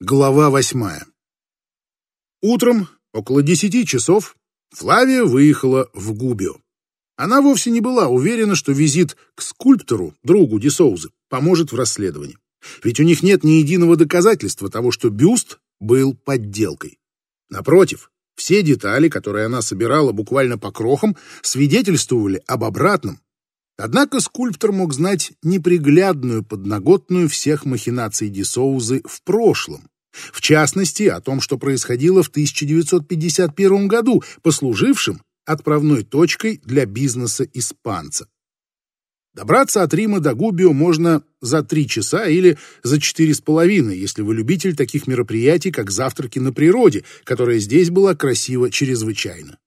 Глава восьмая. Утром, около десяти часов, Флавия выехала в Губио. Она вовсе не была уверена, что визит к скульптору, другу Дисоузы, поможет в расследовании. Ведь у них нет ни единого доказательства того, что бюст был подделкой. Напротив, все детали, которые она собирала буквально по крохам, свидетельствовали об обратном. Однако скульптор мог знать неприглядную подноготную всех махинаций Дисоузы в прошлом. В частности, о том, что происходило в 1951 году, послужившем отправной точкой для бизнеса испанца. Добраться от Рима до Губио можно за три часа или за четыре с половиной, если вы любитель таких мероприятий, как завтраки на природе, которая здесь была красиво чрезвычайно.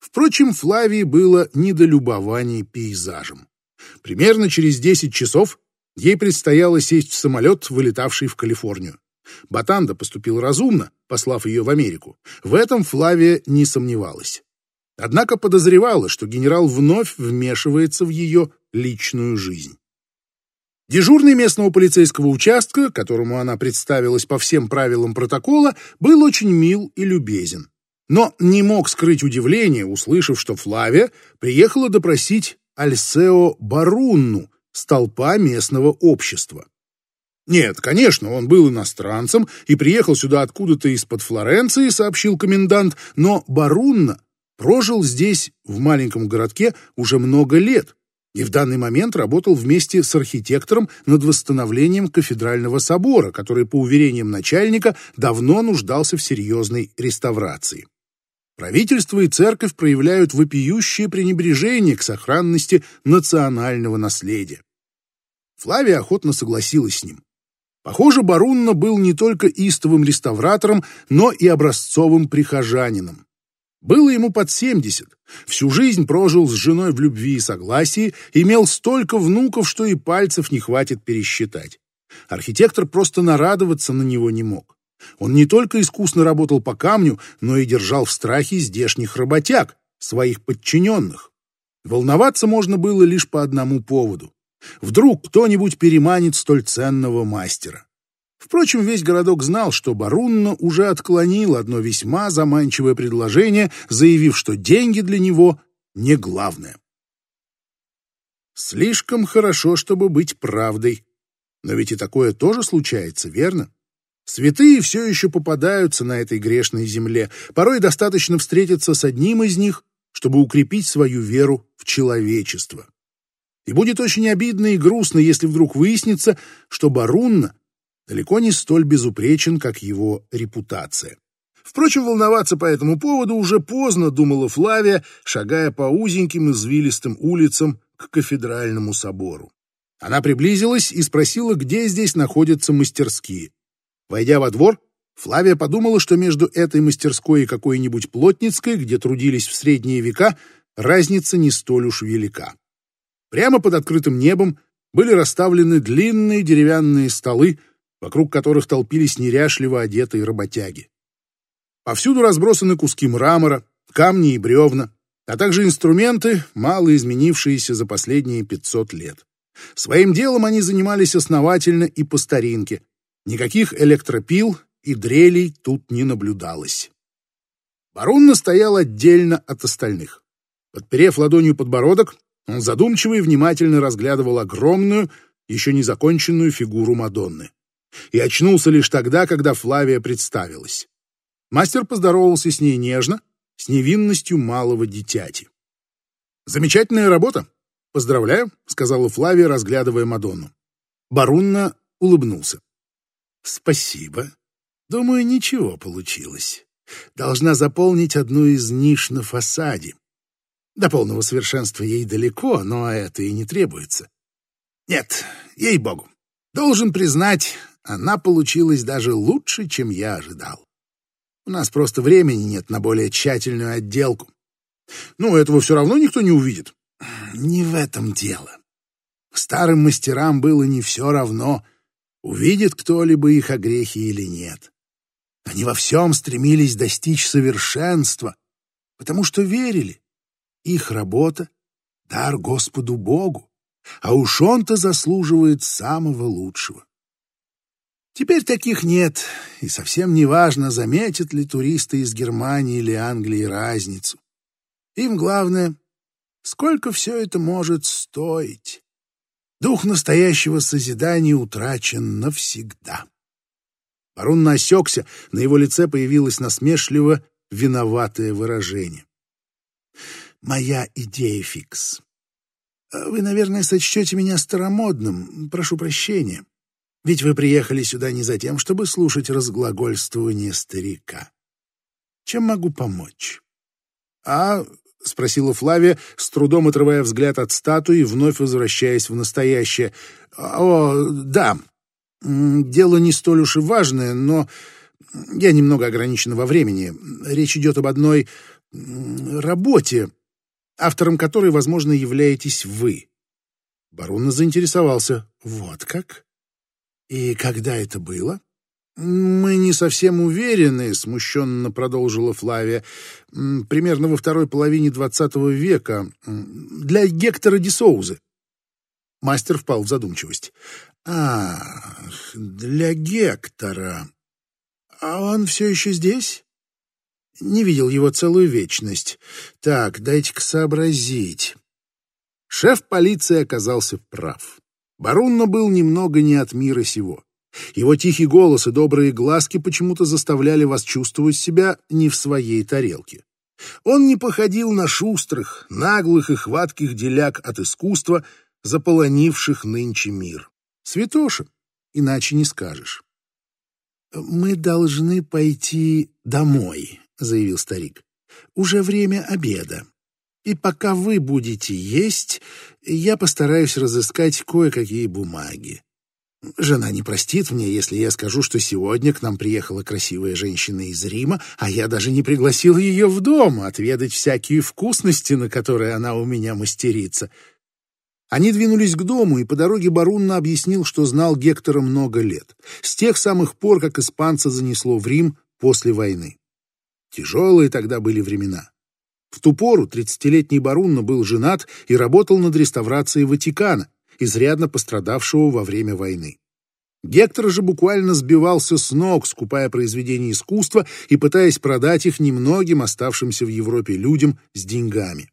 Впрочем, Флавии было недолюбование пейзажем. Примерно через 10 часов ей предстояло сесть в самолет, вылетавший в Калифорнию. Батанда поступил разумно, послав ее в Америку. В этом Флавия не сомневалась. Однако подозревала, что генерал вновь вмешивается в ее личную жизнь. Дежурный местного полицейского участка, которому она представилась по всем правилам протокола, был очень мил и любезен. Но не мог скрыть удивление, услышав, что Флавия приехала допросить Альсео Барунну, столпа местного общества. Нет, конечно, он был иностранцем и приехал сюда откуда-то из-под Флоренции, сообщил комендант, но Барунна прожил здесь, в маленьком городке, уже много лет и в данный момент работал вместе с архитектором над восстановлением кафедрального собора, который, по уверениям начальника, давно нуждался в серьезной реставрации. Правительство и церковь проявляют вопиющее пренебрежение к сохранности национального наследия. Флавия охотно согласилась с ним. Похоже, Барунна был не только истовым реставратором, но и образцовым прихожанином. Было ему под 70, всю жизнь прожил с женой в любви и согласии, имел столько внуков, что и пальцев не хватит пересчитать. Архитектор просто нарадоваться на него не мог. Он не только искусно работал по камню, но и держал в страхе здешних работяг, своих подчиненных. Волноваться можно было лишь по одному поводу. Вдруг кто-нибудь переманит столь ценного мастера. Впрочем, весь городок знал, что Барунно уже отклонил одно весьма заманчивое предложение, заявив, что деньги для него не главное. Слишком хорошо, чтобы быть правдой. Но ведь и такое тоже случается, верно? Святые все еще попадаются на этой грешной земле. Порой достаточно встретиться с одним из них, чтобы укрепить свою веру в человечество. И будет очень обидно и грустно, если вдруг выяснится, что Барунна далеко не столь безупречен, как его репутация. Впрочем, волноваться по этому поводу уже поздно, думала Флавия, шагая по узеньким извилистым улицам к кафедральному собору. Она приблизилась и спросила, где здесь находятся мастерские. Войдя во двор, Флавия подумала, что между этой мастерской и какой-нибудь плотницкой, где трудились в средние века, разница не столь уж велика. Прямо под открытым небом были расставлены длинные деревянные столы, вокруг которых толпились неряшливо одетые работяги. Повсюду разбросаны куски мрамора, камни и бревна, а также инструменты, мало изменившиеся за последние 500 лет. Своим делом они занимались основательно и по старинке, Никаких электропил и дрелей тут не наблюдалось. Барунна стоял отдельно от остальных. Подперев ладонью подбородок, он задумчиво и внимательно разглядывал огромную, еще не законченную фигуру Мадонны. И очнулся лишь тогда, когда Флавия представилась. Мастер поздоровался с ней нежно, с невинностью малого дитяти. «Замечательная работа! Поздравляю!» — сказала Флавия, разглядывая Мадонну. Барунна улыбнулся. Спасибо. Думаю, ничего получилось. Должна заполнить одну из ниш на фасаде. До полного совершенства ей далеко, но это и не требуется. Нет, ей-богу. Должен признать, она получилась даже лучше, чем я ожидал. У нас просто времени нет на более тщательную отделку. Ну, этого все равно никто не увидит. Не в этом дело. Старым мастерам было не все равно — увидит кто-либо их огрехи или нет. Они во всем стремились достичь совершенства, потому что верили. Их работа — дар Господу Богу, а уж он-то заслуживает самого лучшего. Теперь таких нет, и совсем не важно, заметят ли туристы из Германии или Англии разницу. Им главное, сколько все это может стоить. Дух настоящего созидания утрачен навсегда. Барун насекся, на его лице появилось насмешливо виноватое выражение. «Моя идея, Фикс. Вы, наверное, сочтете меня старомодным, прошу прощения. Ведь вы приехали сюда не за тем, чтобы слушать разглагольствование старика. Чем могу помочь? А, — спросила Флавия, с трудом отрывая взгляд от статуи, вновь возвращаясь в настоящее. «О, да, дело не столь уж и важное, но я немного ограничен во времени. Речь идет об одной работе, автором которой, возможно, являетесь вы». Баруна заинтересовался. «Вот как? И когда это было? Мы не совсем уверены, смущенно продолжила Флавия. Примерно во второй половине двадцатого века. Для Гектора Дисоузы. Мастер впал в задумчивость. А, для Гектора. А он все еще здесь? Не видел его целую вечность. Так, дайте-ка сообразить. Шеф полиции оказался прав. Барунно был немного не от мира сего. Его тихий голос и добрые глазки почему-то заставляли вас чувствовать себя не в своей тарелке. Он не походил на шустрых, наглых и хватких деляк от искусства, заполонивших нынче мир. Святоша, иначе не скажешь. «Мы должны пойти домой», — заявил старик. «Уже время обеда. И пока вы будете есть, я постараюсь разыскать кое-какие бумаги. Жена не простит мне, если я скажу, что сегодня к нам приехала красивая женщина из Рима, а я даже не пригласил ее в дом отведать всякие вкусности, на которые она у меня мастерится. Они двинулись к дому, и по дороге Барунна объяснил, что знал Гектора много лет, с тех самых пор, как испанца занесло в Рим после войны. Тяжелые тогда были времена. В ту пору тридцатилетний Барунно был женат и работал над реставрацией Ватикана, изрядно пострадавшего во время войны. Гектор же буквально сбивался с ног, скупая произведения искусства и пытаясь продать их немногим оставшимся в Европе людям с деньгами.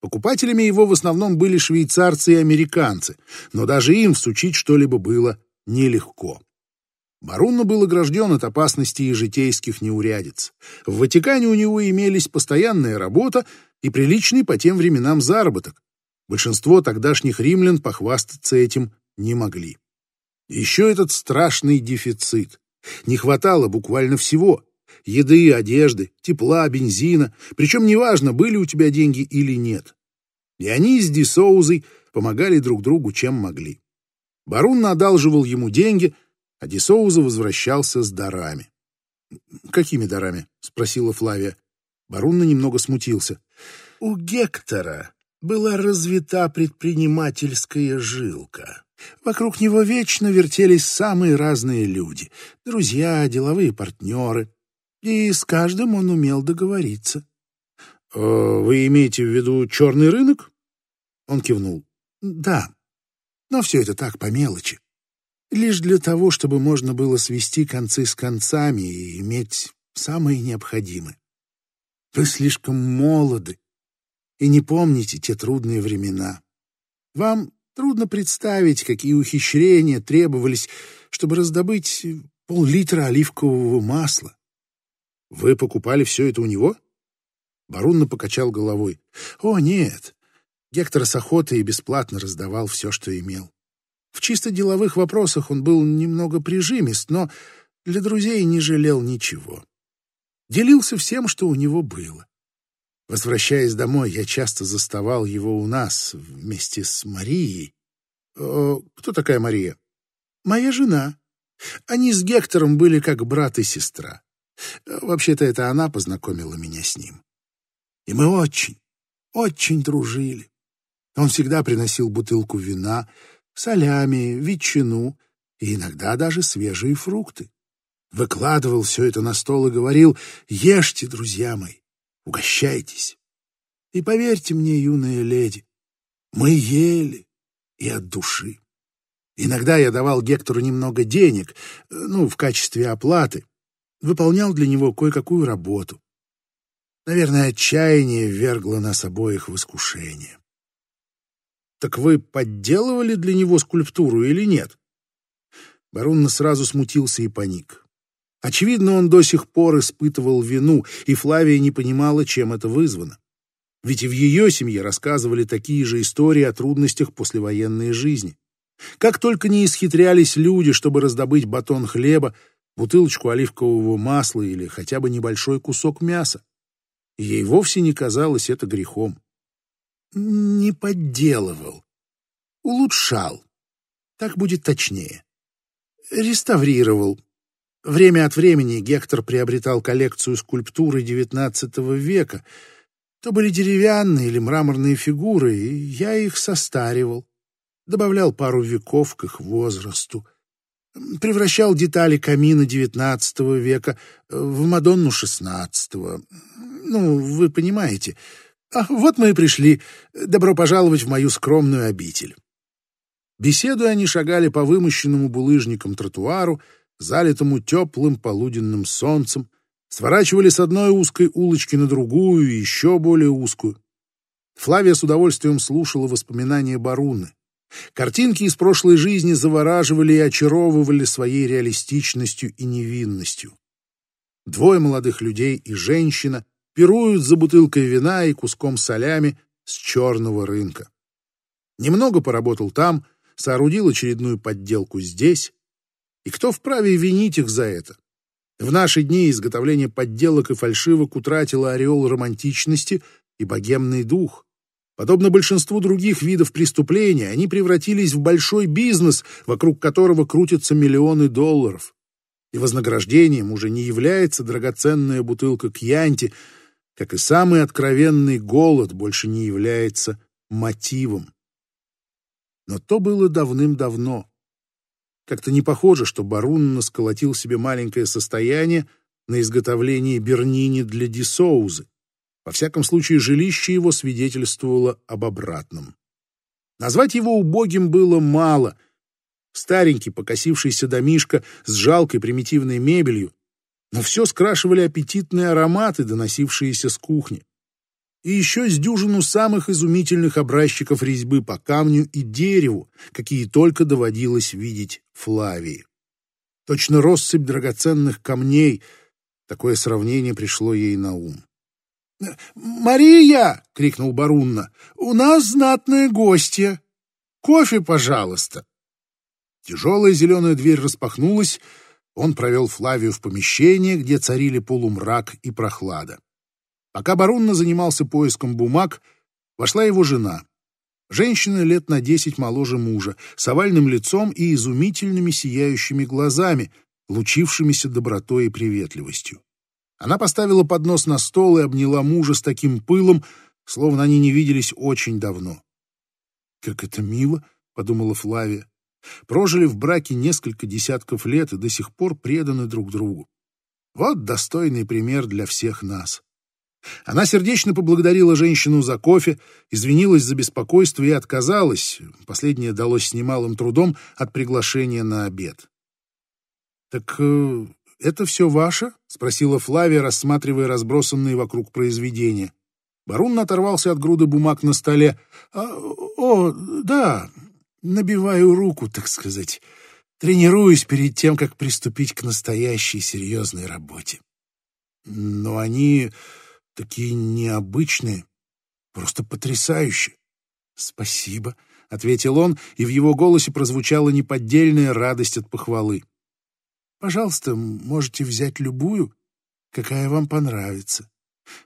Покупателями его в основном были швейцарцы и американцы, но даже им всучить что-либо было нелегко. Барунно был огражден от опасностей и житейских неурядиц. В Ватикане у него имелись постоянная работа и приличный по тем временам заработок. Большинство тогдашних римлян похвастаться этим не могли. Еще этот страшный дефицит. Не хватало буквально всего. Еды, одежды, тепла, бензина. Причем неважно, были у тебя деньги или нет. И они с Дисоузой помогали друг другу, чем могли. Барун одалживал ему деньги, а Дисоуза возвращался с дарами. «Какими дарами?» — спросила Флавия. Барунна немного смутился. «У Гектора была развита предпринимательская жилка. Вокруг него вечно вертелись самые разные люди — друзья, деловые партнеры. И с каждым он умел договориться». «Э, «Вы имеете в виду черный рынок?» Он кивнул. «Да, но все это так по мелочи лишь для того, чтобы можно было свести концы с концами и иметь самое необходимое. Вы слишком молоды и не помните те трудные времена. Вам трудно представить, какие ухищрения требовались, чтобы раздобыть пол-литра оливкового масла. Вы покупали все это у него? Барунна покачал головой. О, нет. Гектор с охотой и бесплатно раздавал все, что имел. В чисто деловых вопросах он был немного прижимист, но для друзей не жалел ничего. Делился всем, что у него было. Возвращаясь домой, я часто заставал его у нас вместе с Марией. Э, кто такая Мария? Моя жена. Они с Гектором были как брат и сестра. Вообще-то это она познакомила меня с ним. И мы очень, очень дружили. Он всегда приносил бутылку вина, солями, ветчину и иногда даже свежие фрукты. Выкладывал все это на стол и говорил «Ешьте, друзья мои, угощайтесь». И поверьте мне, юная леди, мы ели и от души. Иногда я давал Гектору немного денег, ну, в качестве оплаты. Выполнял для него кое-какую работу. Наверное, отчаяние ввергло нас обоих в искушение. Так вы подделывали для него скульптуру или нет? Барунна сразу смутился и паник. Очевидно, он до сих пор испытывал вину, и Флавия не понимала, чем это вызвано. Ведь и в ее семье рассказывали такие же истории о трудностях послевоенной жизни. Как только не исхитрялись люди, чтобы раздобыть батон хлеба, бутылочку оливкового масла или хотя бы небольшой кусок мяса. Ей вовсе не казалось это грехом. Не подделывал. Улучшал. Так будет точнее. Реставрировал. Время от времени Гектор приобретал коллекцию скульптуры XIX века. То были деревянные или мраморные фигуры, и я их состаривал добавлял пару веков к их возрасту, превращал детали камина XIX века в Мадонну XVI. Ну, вы понимаете. А вот мы и пришли. Добро пожаловать в мою скромную обитель. Беседуя, они шагали по вымощенному булыжником тротуару, залитому теплым полуденным солнцем, сворачивали с одной узкой улочки на другую и еще более узкую. Флавия с удовольствием слушала воспоминания Баруны. Картинки из прошлой жизни завораживали и очаровывали своей реалистичностью и невинностью. Двое молодых людей и женщина пируют за бутылкой вина и куском солями с черного рынка. Немного поработал там, соорудил очередную подделку здесь. И кто вправе винить их за это? В наши дни изготовление подделок и фальшивок утратило ореол романтичности и богемный дух. Подобно большинству других видов преступления, они превратились в большой бизнес, вокруг которого крутятся миллионы долларов. И вознаграждением уже не является драгоценная бутылка кьянти, как и самый откровенный голод больше не является мотивом. Но то было давным-давно. Как-то не похоже, что Барунна сколотил себе маленькое состояние на изготовлении бернини для Дисоузы. Во всяком случае, жилище его свидетельствовало об обратном. Назвать его убогим было мало. Старенький, покосившийся домишко с жалкой примитивной мебелью, но все скрашивали аппетитные ароматы, доносившиеся с кухни. И еще с дюжину самых изумительных образчиков резьбы по камню и дереву, какие только доводилось видеть Флавии. Точно россыпь драгоценных камней, такое сравнение пришло ей на ум. «Мария!» — крикнул Барунна. «У нас знатные гостья! Кофе, пожалуйста!» Тяжелая зеленая дверь распахнулась, он провел Флавию в помещение, где царили полумрак и прохлада. Пока Барунна занимался поиском бумаг, вошла его жена. Женщина лет на десять моложе мужа, с овальным лицом и изумительными сияющими глазами, лучившимися добротой и приветливостью. Она поставила поднос на стол и обняла мужа с таким пылом, словно они не виделись очень давно. «Как это мило!» — подумала Флавия. «Прожили в браке несколько десятков лет и до сих пор преданы друг другу. Вот достойный пример для всех нас». Она сердечно поблагодарила женщину за кофе, извинилась за беспокойство и отказалась, последнее далось с немалым трудом, от приглашения на обед. «Так э, это все ваше?» — спросила Флавия, рассматривая разбросанные вокруг произведения. Барун оторвался от груды бумаг на столе. А, «О, да, набиваю руку, так сказать. Тренируюсь перед тем, как приступить к настоящей серьезной работе. Но они такие необычные, просто потрясающие. «Спасибо», — ответил он, и в его голосе прозвучала неподдельная радость от похвалы. Пожалуйста, можете взять любую, какая вам понравится.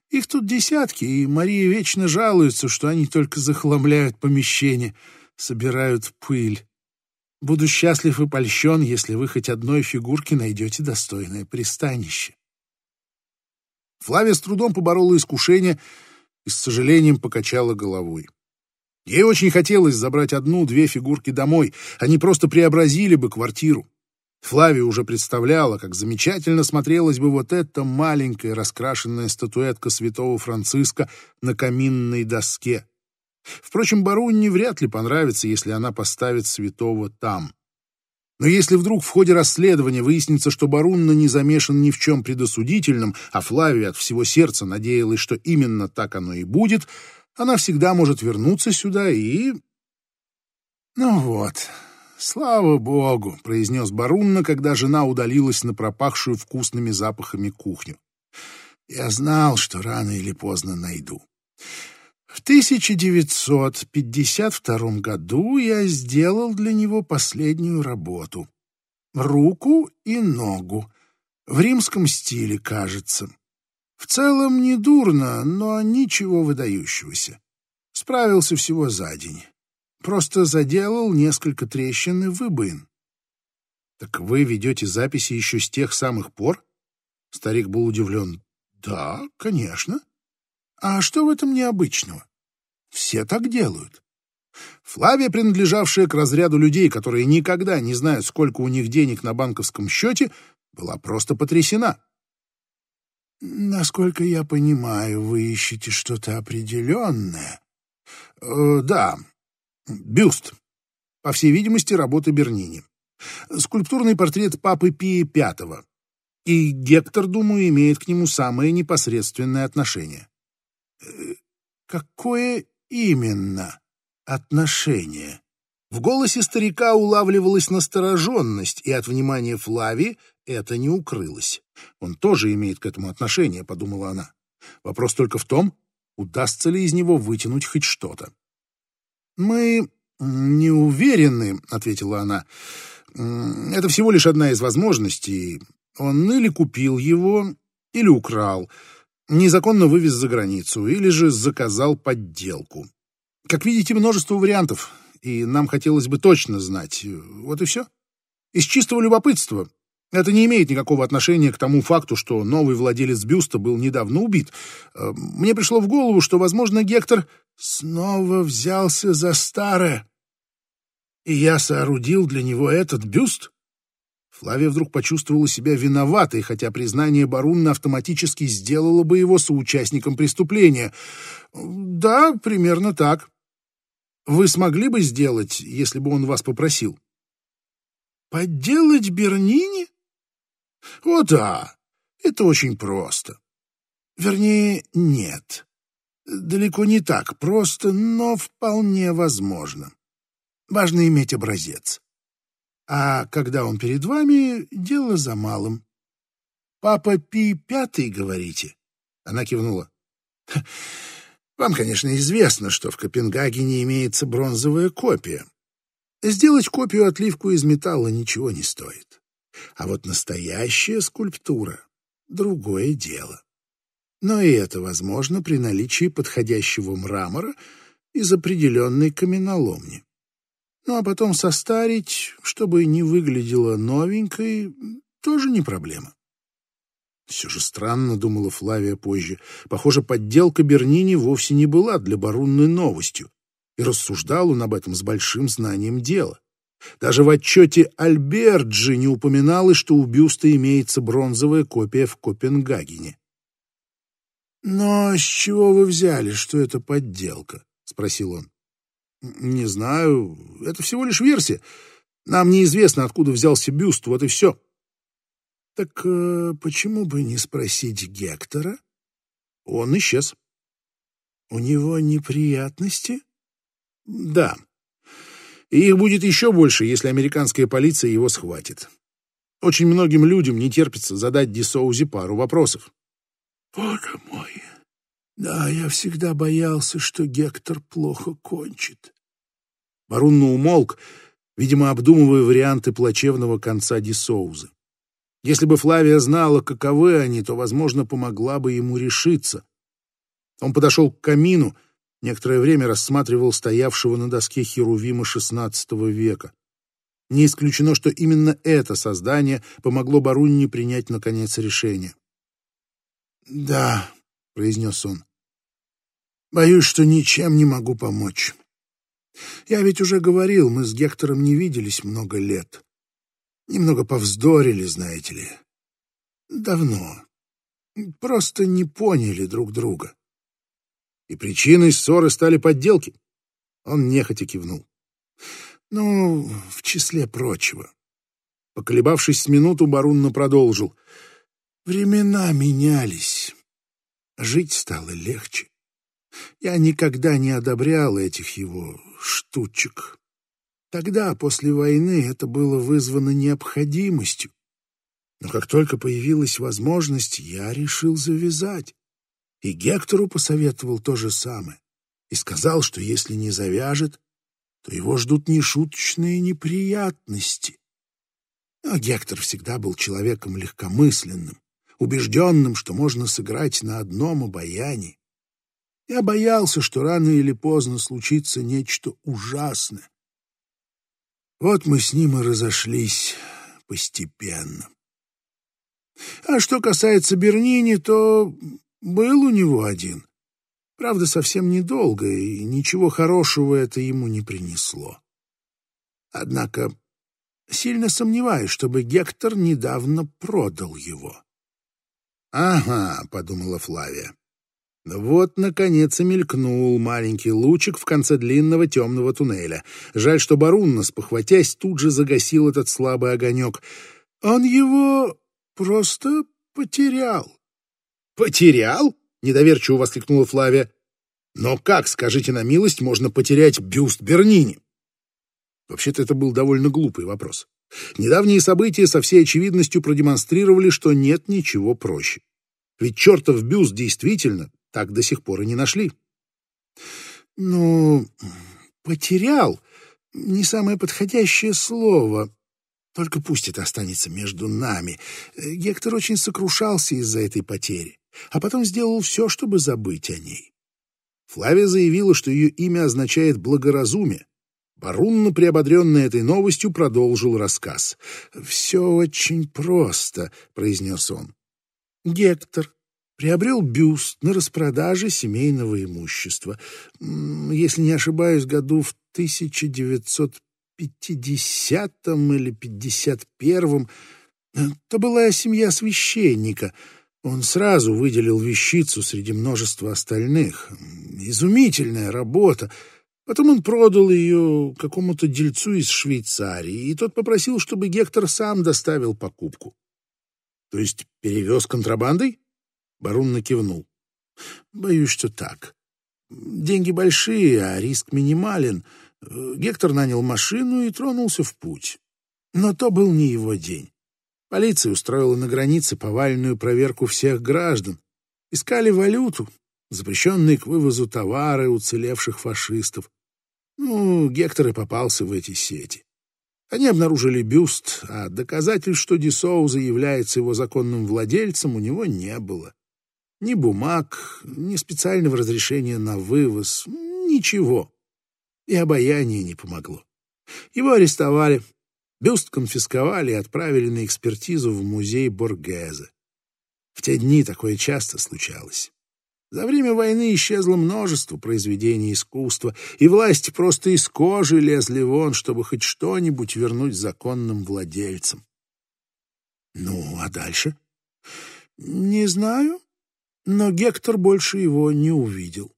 Их тут десятки, и Мария вечно жалуется, что они только захламляют помещение, собирают пыль. Буду счастлив и польщен, если вы хоть одной фигурки найдете достойное пристанище. Флавия с трудом поборола искушение и с сожалением покачала головой. Ей очень хотелось забрать одну-две фигурки домой, они просто преобразили бы квартиру. Флавия уже представляла, как замечательно смотрелась бы вот эта маленькая раскрашенная статуэтка святого Франциска на каминной доске. Впрочем, Барунне вряд ли понравится, если она поставит святого там. Но если вдруг в ходе расследования выяснится, что Барунна не замешан ни в чем предосудительном, а Флавия от всего сердца надеялась, что именно так оно и будет, она всегда может вернуться сюда и... «Ну вот, слава богу», — произнес Барунна, когда жена удалилась на пропахшую вкусными запахами кухню. «Я знал, что рано или поздно найду. В 1952 году я сделал для него последнюю работу. Руку и ногу. В римском стиле, кажется. В целом не дурно, но ничего выдающегося. Справился всего за день. Просто заделал несколько трещин и выбоин. «Так вы ведете записи еще с тех самых пор?» Старик был удивлен. «Да, конечно. А что в этом необычного? Все так делают. Флавия, принадлежавшая к разряду людей, которые никогда не знают, сколько у них денег на банковском счете, была просто потрясена. «Насколько я понимаю, вы ищете что-то определенное?» э, «Да, бюст. По всей видимости, работа Бернини. Скульптурный портрет папы Пии V. И Гектор, думаю, имеет к нему самое непосредственное отношение. Какое именно отношение? В голосе старика улавливалась настороженность, и от внимания Флави это не укрылось. Он тоже имеет к этому отношение, подумала она. Вопрос только в том, удастся ли из него вытянуть хоть что-то. Мы не уверены, ответила она. Это всего лишь одна из возможностей. Он или купил его, или украл незаконно вывез за границу или же заказал подделку. Как видите, множество вариантов, и нам хотелось бы точно знать. Вот и все. Из чистого любопытства. Это не имеет никакого отношения к тому факту, что новый владелец бюста был недавно убит. Э, мне пришло в голову, что, возможно, Гектор снова взялся за старое. И я соорудил для него этот бюст? Флавия вдруг почувствовала себя виноватой, хотя признание Барунна автоматически сделало бы его соучастником преступления. «Да, примерно так. Вы смогли бы сделать, если бы он вас попросил?» «Подделать Бернини?» «О да, это очень просто. Вернее, нет. Далеко не так просто, но вполне возможно. Важно иметь образец. А когда он перед вами, дело за малым. Папа Пи пятый, говорите? Она кивнула. Вам, конечно, известно, что в Копенгагене имеется бронзовая копия. Сделать копию отливку из металла ничего не стоит. А вот настоящая скульптура — другое дело. Но и это возможно при наличии подходящего мрамора из определенной каменоломни. Ну а потом состарить, чтобы не выглядело новенькой, тоже не проблема. Все же странно, думала Флавия позже. Похоже, подделка Бернини вовсе не была для Барунны новостью, и рассуждал он об этом с большим знанием дела. Даже в отчете Альберджи не упоминалось, что у бюста имеется бронзовая копия в Копенгагене. «Но с чего вы взяли, что это подделка?» — спросил он. Не знаю, это всего лишь версия. Нам неизвестно, откуда взялся бюст, вот и все. Так э, почему бы не спросить Гектора? Он исчез. У него неприятности? Да. И их будет еще больше, если американская полиция его схватит. Очень многим людям не терпится задать Дисоузи пару вопросов. Боже мой, да, я всегда боялся, что Гектор плохо кончит. Барунно умолк, видимо, обдумывая варианты плачевного конца Дисоузы. Если бы Флавия знала, каковы они, то, возможно, помогла бы ему решиться. Он подошел к камину, некоторое время рассматривал стоявшего на доске Херувима XVI века. Не исключено, что именно это создание помогло Барунне принять, наконец, решение. «Да», — произнес он, — «боюсь, что ничем не могу помочь. Я ведь уже говорил, мы с Гектором не виделись много лет. Немного повздорили, знаете ли. Давно. Просто не поняли друг друга. И причиной ссоры стали подделки. Он нехотя кивнул. Ну, в числе прочего. Поколебавшись с минуту, Барунна продолжил. Времена менялись. Жить стало легче. Я никогда не одобрял этих его штучек. Тогда, после войны, это было вызвано необходимостью. Но как только появилась возможность, я решил завязать. И Гектору посоветовал то же самое. И сказал, что если не завяжет, то его ждут нешуточные неприятности. А Гектор всегда был человеком легкомысленным, убежденным, что можно сыграть на одном обаянии. Я боялся, что рано или поздно случится нечто ужасное. Вот мы с ним и разошлись постепенно. А что касается Бернини, то был у него один. Правда, совсем недолго, и ничего хорошего это ему не принесло. Однако сильно сомневаюсь, чтобы Гектор недавно продал его. «Ага», — подумала Флавия. Вот, наконец, и мелькнул маленький лучик в конце длинного темного туннеля. Жаль, что Барунна, спохватясь, тут же загасил этот слабый огонек. Он его просто потерял. «Потерял?» — недоверчиво воскликнула Флавия. «Но как, скажите на милость, можно потерять бюст Бернини?» Вообще-то это был довольно глупый вопрос. Недавние события со всей очевидностью продемонстрировали, что нет ничего проще. Ведь чертов бюст действительно так до сих пор и не нашли. Ну, потерял — не самое подходящее слово. Только пусть это останется между нами. Гектор очень сокрушался из-за этой потери, а потом сделал все, чтобы забыть о ней. Флавия заявила, что ее имя означает «благоразумие», Барунна, приободренная этой новостью, продолжил рассказ. «Все очень просто», — произнес он. «Гектор приобрел бюст на распродаже семейного имущества. Если не ошибаюсь, году в 1950 или 51 то была семья священника. Он сразу выделил вещицу среди множества остальных. Изумительная работа. Потом он продал ее какому-то дельцу из Швейцарии, и тот попросил, чтобы Гектор сам доставил покупку. То есть перевез контрабандой? Барун накивнул. Боюсь, что так. Деньги большие, а риск минимален. Гектор нанял машину и тронулся в путь. Но то был не его день. Полиция устроила на границе повальную проверку всех граждан. Искали валюту, запрещенные к вывозу товары уцелевших фашистов. Ну, Гектор и попался в эти сети. Они обнаружили бюст, а доказательств, что Дисоуза является его законным владельцем, у него не было. Ни бумаг, ни специального разрешения на вывоз, ничего. И обаяние не помогло. Его арестовали, бюст конфисковали и отправили на экспертизу в музей Боргезе. В те дни такое часто случалось. За время войны исчезло множество произведений искусства, и власти просто из кожи лезли вон, чтобы хоть что-нибудь вернуть законным владельцам. Ну, а дальше? Не знаю, но Гектор больше его не увидел.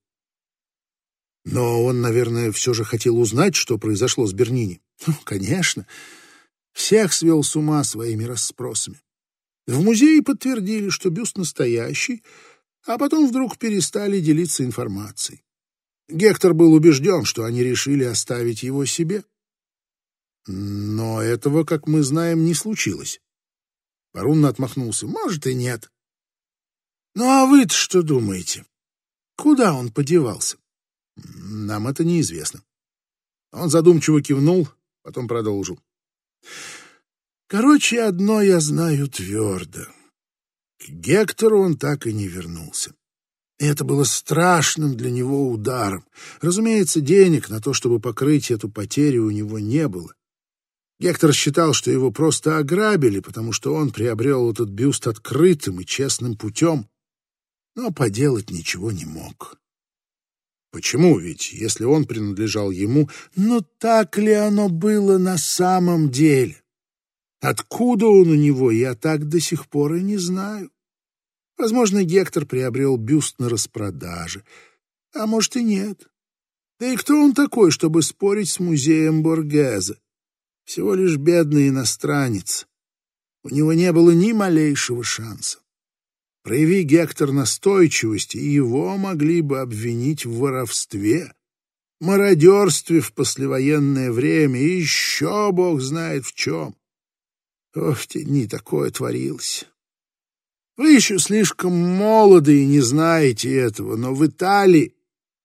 Но он, наверное, все же хотел узнать, что произошло с Бернини. Ну, конечно. Всех свел с ума своими расспросами. В музее подтвердили, что бюст настоящий — а потом вдруг перестали делиться информацией. Гектор был убежден, что они решили оставить его себе. Но этого, как мы знаем, не случилось. Парун отмахнулся. Может и нет. Ну а вы-то что думаете? Куда он подевался? Нам это неизвестно. Он задумчиво кивнул, потом продолжил. Короче, одно я знаю твердо. К Гектору он так и не вернулся. И это было страшным для него ударом. Разумеется, денег на то, чтобы покрыть эту потерю, у него не было. Гектор считал, что его просто ограбили, потому что он приобрел этот бюст открытым и честным путем, но поделать ничего не мог. Почему? Ведь если он принадлежал ему, но так ли оно было на самом деле? Откуда он у него, я так до сих пор и не знаю. Возможно, Гектор приобрел бюст на распродаже, а может и нет. Да и кто он такой, чтобы спорить с музеем Боргезе? Всего лишь бедный иностранец. у него не было ни малейшего шанса. Прояви Гектор настойчивость, и его могли бы обвинить в воровстве, мародерстве в послевоенное время и еще бог знает в чем. Ох, те дни такое творилось. Вы еще слишком молоды и не знаете этого, но в Италии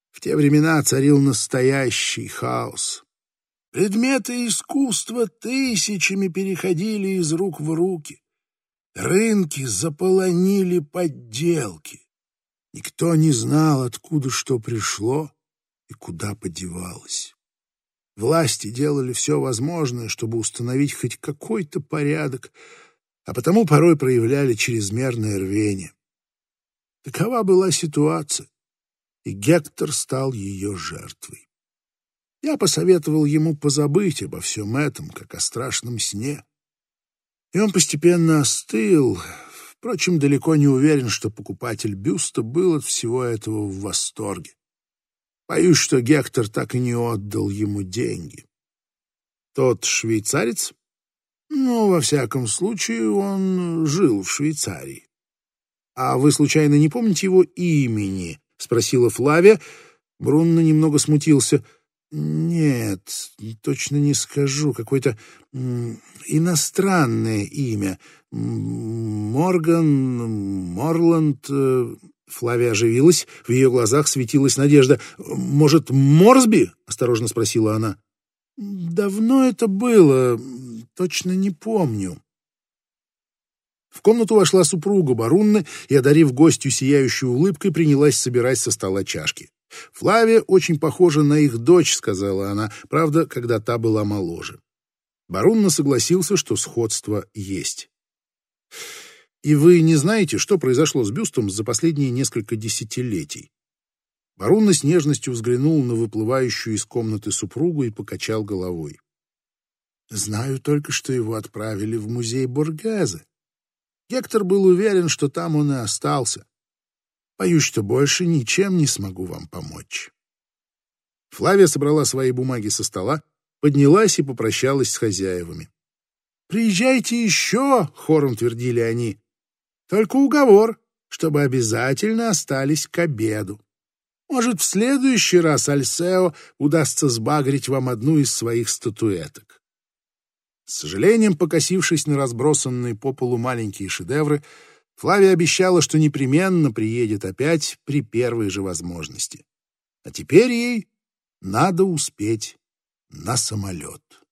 в те времена царил настоящий хаос. Предметы искусства тысячами переходили из рук в руки. Рынки заполонили подделки. Никто не знал, откуда что пришло и куда подевалось. Власти делали все возможное, чтобы установить хоть какой-то порядок, а потому порой проявляли чрезмерное рвение. Такова была ситуация, и Гектор стал ее жертвой. Я посоветовал ему позабыть обо всем этом, как о страшном сне. И он постепенно остыл. Впрочем, далеко не уверен, что покупатель бюста был от всего этого в восторге. Боюсь, что Гектор так и не отдал ему деньги. Тот швейцарец? Ну, во всяком случае, он жил в Швейцарии. А вы, случайно, не помните его имени? — спросила Флавия. Брунно немного смутился — нет, точно не скажу. Какое-то иностранное имя. Морган, Морланд... Э, Флавия оживилась, в ее глазах светилась надежда. «Может, Морсби?» — осторожно спросила она. «Давно это было, точно не помню». В комнату вошла супруга Барунны и, одарив гостью сияющей улыбкой, принялась собирать со стола чашки. «Флавия очень похожа на их дочь», — сказала она, правда, когда та была моложе. Барунна согласился, что сходство есть. «И вы не знаете, что произошло с бюстом за последние несколько десятилетий?» Барунна с нежностью взглянул на выплывающую из комнаты супругу и покачал головой. «Знаю только, что его отправили в музей Боргезе. Гектор был уверен, что там он и остался. Боюсь, что больше ничем не смогу вам помочь. Флавия собрала свои бумаги со стола, поднялась и попрощалась с хозяевами. «Приезжайте еще!» — хором твердили они. «Только уговор, чтобы обязательно остались к обеду. Может, в следующий раз Альсео удастся сбагрить вам одну из своих статуэток». С сожалением, покосившись на разбросанные по полу маленькие шедевры, Флавия обещала, что непременно приедет опять при первой же возможности. А теперь ей надо успеть на самолет.